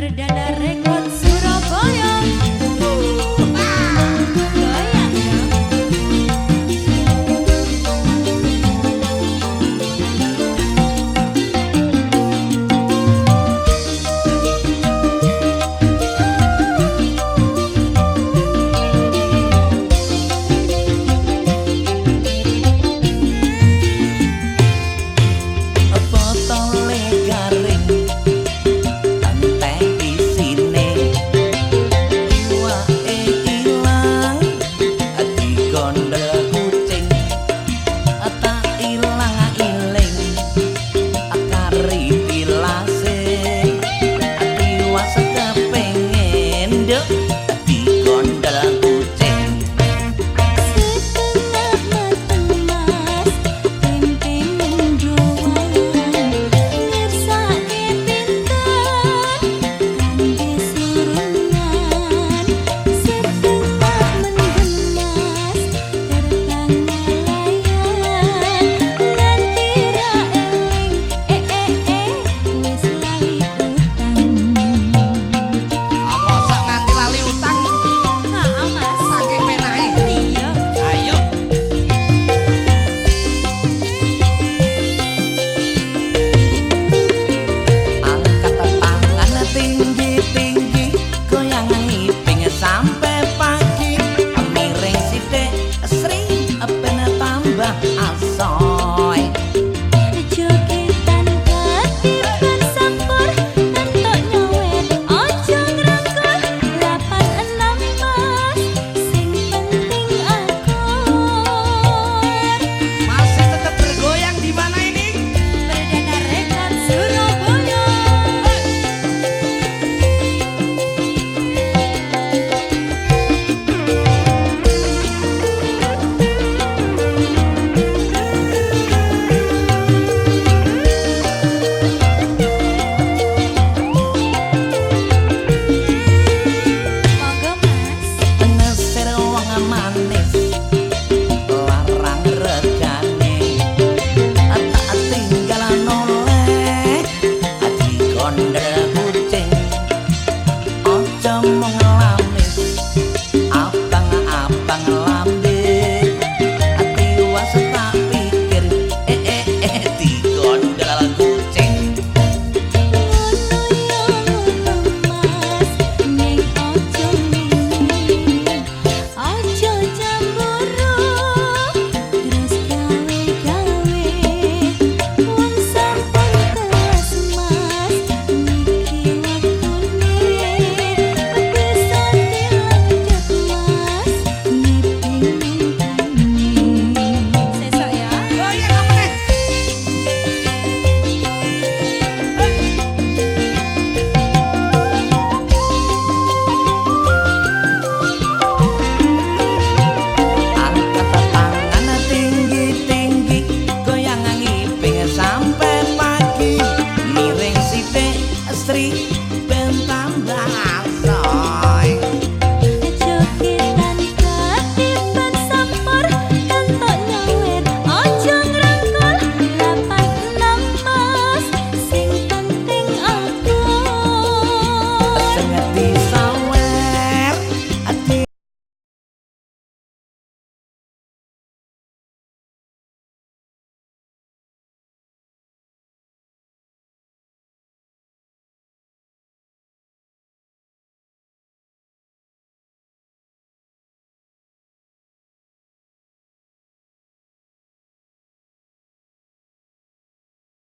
perdana Yeah.